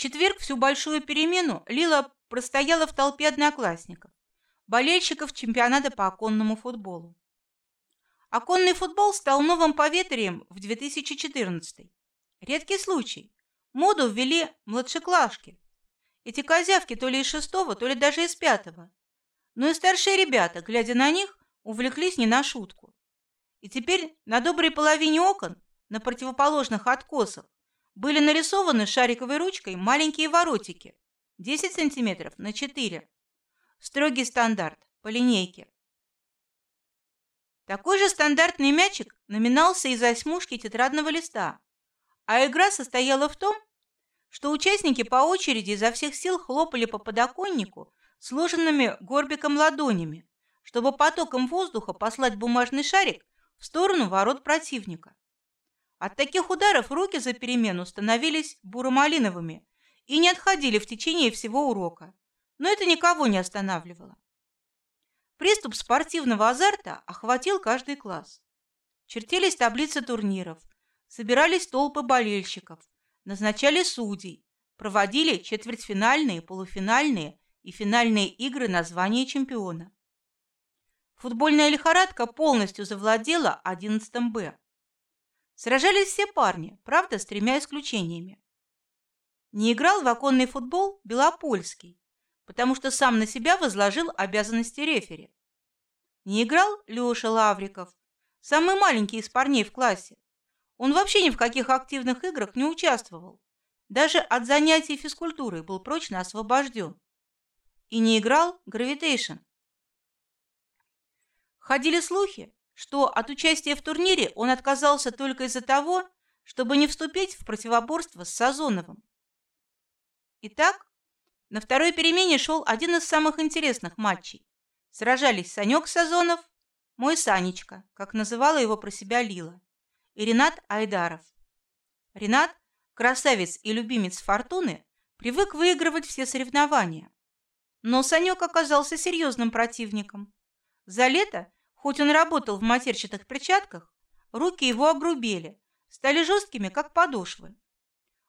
четверг всю большую перемену Лила простояла в толпе одноклассников, болельщиков чемпионата по оконному футболу. Оконный футбол стал новым поветрием в 2014. Редкий случай. Моду ввели младшеклашки. Эти козявки то ли из шестого, то ли даже из пятого. Но и старшие ребята, глядя на них, увлеклись не на шутку. И теперь на доброй половине окон, на противоположных откосах, были нарисованы шариковой ручкой маленькие воротики, 10 сантиметров на 4. Строгий стандарт по линейке. Такой же стандартный мячик наминался из осьмушки тетрадного листа, а игра состояла в том, что участники по очереди изо всех сил хлопали по подоконнику сложенными горбиком ладонями, чтобы потоком воздуха послать бумажный шарик в сторону ворот противника. От таких ударов руки за перемену становились буро-малиновыми и не отходили в течение всего урока, но это никого не останавливало. Приступ спортивного азарта охватил каждый класс. Чертились таблицы турниров, собирались толпы болельщиков, назначали судей, проводили четвертьфинальные, полуфинальные и финальные игры на звание чемпиона. Футбольная лихорадка полностью завладела 11 Б. Сражались все парни, правда, с тремя исключениями. Не играл в оконный футбол Белопольский, потому что сам на себя возложил обязанности рефери. Не играл Леша Лавриков, самый маленький из парней в классе. Он вообще ни в каких активных играх не участвовал. Даже от занятий физкультурой был прочно освобожден. И не играл Гравитейшн. Ходили слухи, что от участия в турнире он отказался только из-за того, чтобы не вступить в противоборство с Сазоновым. Итак, на второй перемене шел один из самых интересных матчей. Сражались Санек Сазонов, мой Санечка, как называла его про себя Лила, и Ренат Айдаров. Ренат, красавец и любимец Фортуны, привык выигрывать все соревнования. Но Санек оказался серьезным противником. За лето Хоть он работал в матерчатых перчатках, руки его огрубели, стали жесткими, как подошвы.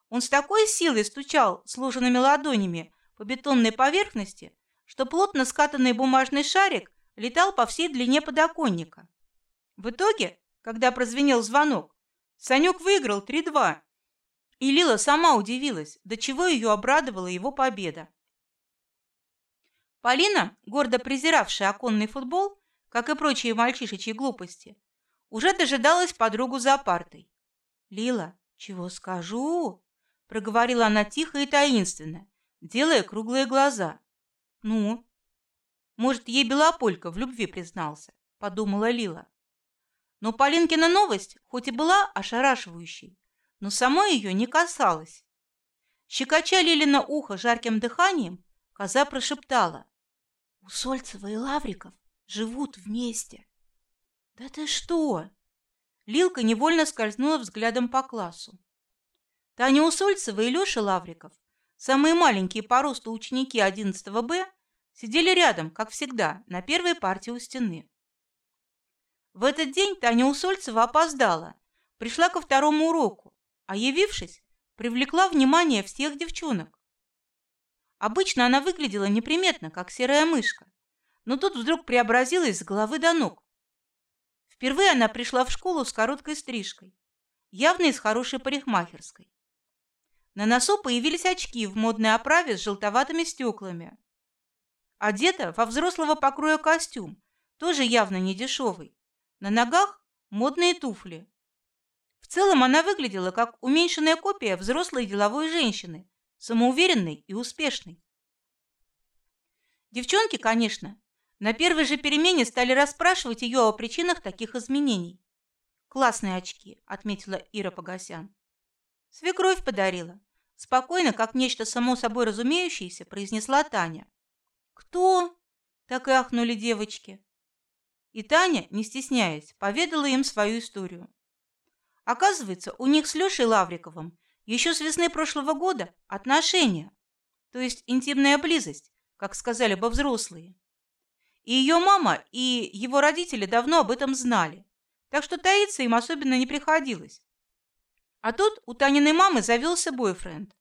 Он с такой силой стучал сложенными ладонями по бетонной поверхности, что плотно скатанный бумажный шарик летал по всей длине подоконника. В итоге, когда прозвенел звонок, Санек выиграл 3-2. И Лила сама удивилась, до чего ее обрадовала его победа. Полина, гордо презиравшая оконный футбол, как и прочие мальчишечьи глупости, уже дожидалась подругу за партой. Лила, чего скажу? проговорила она тихо и таинственно, делая круглые глаза. Ну, может, ей Белополька в любви признался, подумала Лила. Но Полинкина новость, хоть и была ошарашивающей, но самой ее не касалась. Щекоча Лилина ухо жарким дыханием, коза прошептала: "У Сольцева и Лавриков живут вместе. Да ты что? Лилка невольно скользнула взглядом по классу. Таня Усольцева и Лёша Лавриков, самые маленькие по росту ученики 11 Б, сидели рядом, как всегда, на первой партии у стены. В этот день Таня Усольцева опоздала, пришла ко второму уроку, а явившись, привлекла внимание всех девчонок. Обычно она выглядела неприметно, как серая мышка, но тут вдруг преобразилась с головы до ног. Впервые она пришла в школу с короткой стрижкой, явно из хорошей парикмахерской. На носу появились очки в модной оправе с желтоватыми стеклами. Одета во взрослого покроя костюм, тоже явно не дешевый. На ногах модные туфли. В целом она выглядела как уменьшенная копия взрослой деловой женщины, самоуверенной и успешной. Девчонки, конечно, на первой же перемене стали расспрашивать ее о причинах таких изменений. Классные очки, отметила Ира Погосян. Свекровь подарила. Спокойно, как нечто само собой разумеющееся, произнесла Таня. Кто? Так и ахнули девочки. И Таня, не стесняясь, поведала им свою историю. Оказывается, у них с Лешей Лавриковым еще с весны прошлого года отношения, то есть интимная близость, как сказали бы взрослые. И ее мама, и его родители давно об этом знали, так что таиться им особенно не приходилось. А тут у Таниной мамы завелся бойфренд.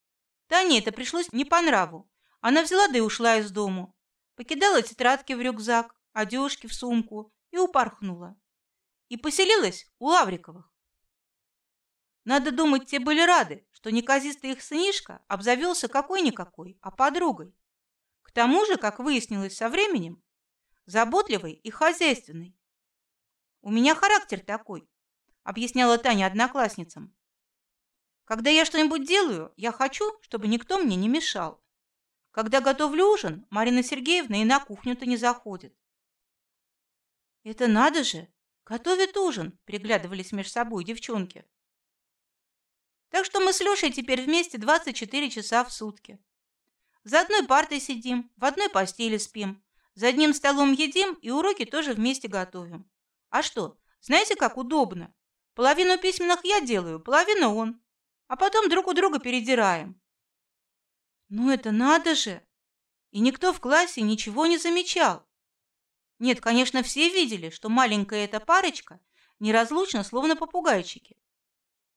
Тане это пришлось не по нраву. Она взяла да и ушла из дому. Покидала тетрадки в рюкзак, одежки в сумку и упорхнула. И поселилась у Лавриковых. Надо думать, те были рады, что неказистый их сынишка обзавелся какой-никакой, а подругой. К тому же, как выяснилось со временем, заботливый и хозяйственный. У меня характер такой, объясняла Таня одноклассницам. Когда я что-нибудь делаю, я хочу, чтобы никто мне не мешал. Когда готовлю ужин, Марина Сергеевна и на кухню-то не заходит. Это надо же, готовит ужин, приглядывались между собой девчонки. Так что мы с Лешей теперь вместе 24 часа в сутки. За одной партой сидим, в одной постели спим, за одним столом едим и уроки тоже вместе готовим. А что, знаете, как удобно? Половину письменных я делаю, половину он, а потом друг у друга передираем. Ну это надо же! И никто в классе ничего не замечал. Нет, конечно, все видели, что маленькая эта парочка неразлучна, словно попугайчики.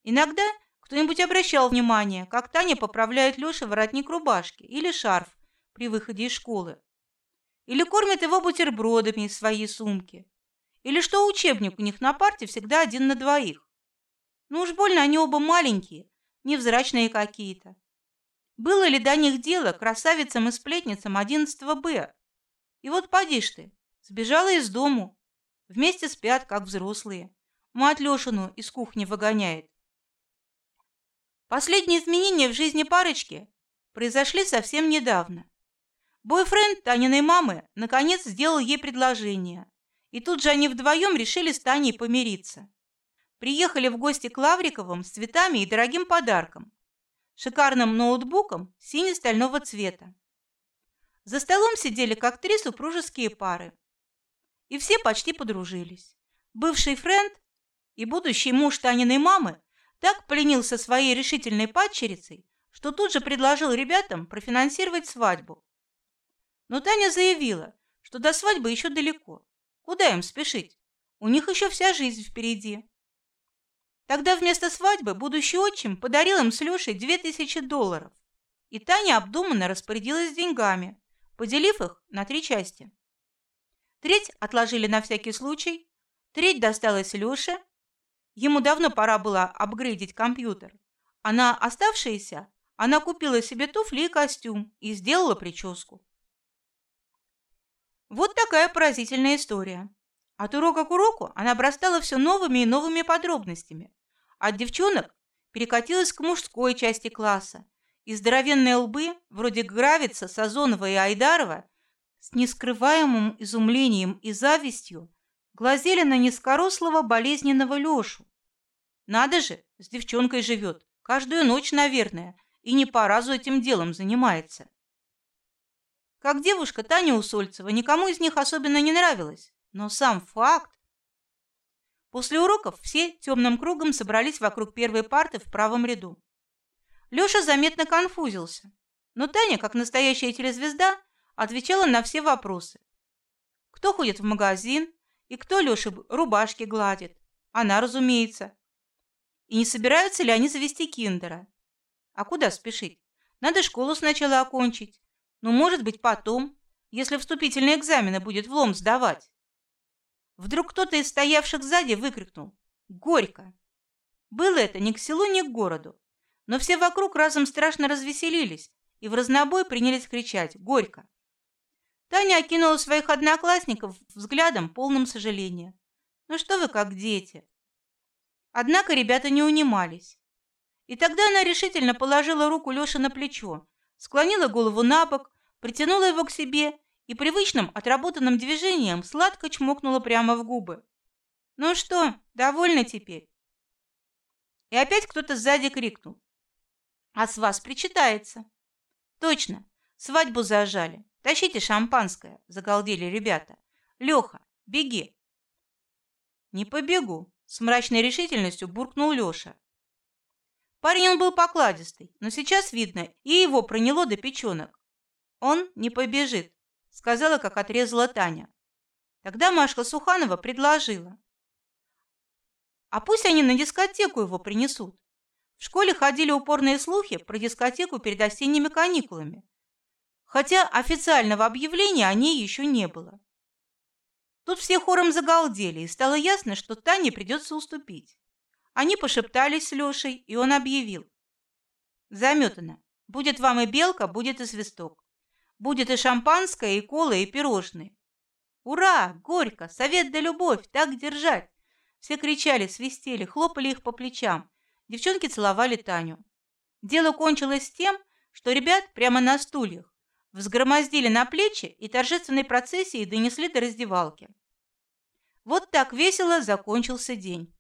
Иногда кто-нибудь обращал внимание, как Таня поправляет Лёше воротник рубашки или шарф при выходе из школы, или кормит его бутербродами из своей сумки, или что учебник у них на парте всегда один на двоих. Ну уж больно они оба маленькие, невзрачные какие-то. Было ли до них дело красавицам и сплетницам 11 Б? И вот поди ж ты, сбежала из дому, вместе спят, как взрослые. Мать Лешину из кухни выгоняет. Последние изменения в жизни парочки произошли совсем недавно. Бойфренд Таниной мамы наконец сделал ей предложение, и тут же они вдвоем решили с Таней помириться. Приехали в гости к Лавриковым с цветами и дорогим подарком, шикарным ноутбуком сине-стального цвета. За столом сидели как три супружеские пары, и все почти подружились. Бывший френд и будущий муж Таниной мамы так пленился своей решительной падчерицей, что тут же предложил ребятам профинансировать свадьбу. Но Таня заявила, что до свадьбы еще далеко. Куда им спешить? У них еще вся жизнь впереди. Тогда вместо свадьбы будущий отчим подарил им с Лешей две тысячи долларов, и Таня обдуманно распорядилась деньгами, поделив их на три части. Треть отложили на всякий случай, треть досталась Леше, Ему давно пора было апгрейдить компьютер. А на оставшиеся она купила себе туфли и костюм и сделала прическу. Вот такая поразительная история. От урока к уроку она обрастала все новыми и новыми подробностями. От девчонок перекатилась к мужской части класса, и здоровенные лбы, вроде Гравица, Сазонова и Айдарова, с нескрываемым изумлением и завистью глазели на низкорослого болезненного Лешу. Надо же, с девчонкой живет, каждую ночь, наверное, и не по разу этим делом занимается. Как девушка Таня Усольцева никому из них особенно не нравилась, но сам факт. После уроков все темным кругом собрались вокруг первой парты в правом ряду. Лёша заметно конфузился, но Таня, как настоящая телезвезда, отвечала на все вопросы. Кто ходит в магазин, и кто Лёше рубашки гладит? Она, разумеется. И не собираются ли они завести киндера? А куда спешить? Надо школу сначала окончить. Ну, может быть, потом, если вступительные экзамены будет влом сдавать. Вдруг кто-то из стоявших сзади выкрикнул: "Горько!" Было это ни к селу, ни к городу, но все вокруг разом страшно развеселились и в разнобой принялись кричать: "Горько!" Таня окинула своих одноклассников взглядом полным сожаления. Ну что вы как дети? Однако ребята не унимались. И тогда она решительно положила руку Лёше на плечо, склонила голову на бок, притянула его к себе и привычным отработанным движением сладко чмокнула прямо в губы. Ну что, довольны теперь? И опять кто-то сзади крикнул: "А с вас причитается". Точно, свадьбу зажали. Тащите шампанское, загалдели ребята. Леха, беги. Не побегу, с мрачной решительностью буркнул Лёша. Парень он был покладистый, но сейчас видно, и его проняло до печенок. Он не побежит, сказала, как отрезала Таня. Тогда Машка Суханова предложила: "А пусть они на дискотеку его принесут. В школе ходили упорные слухи про дискотеку перед осенними каникулами, хотя официального объявления о ней еще не было. Тут все хором загалдели, и стало ясно, что Тане придется уступить. Они пошептались с Лешей, и он объявил: "Заметано. Будет вам и белка, будет и свисток. Будет и шампанское, и кола, и пирожные. Ура! Горько! Совет да любовь! Так держать!" Все кричали, свистели, хлопали их по плечам. Девчонки целовали Таню. Дело кончилось тем, что ребят прямо на стульях взгромоздили на плечи и торжественной процессией донесли до раздевалки. Вот так весело закончился день.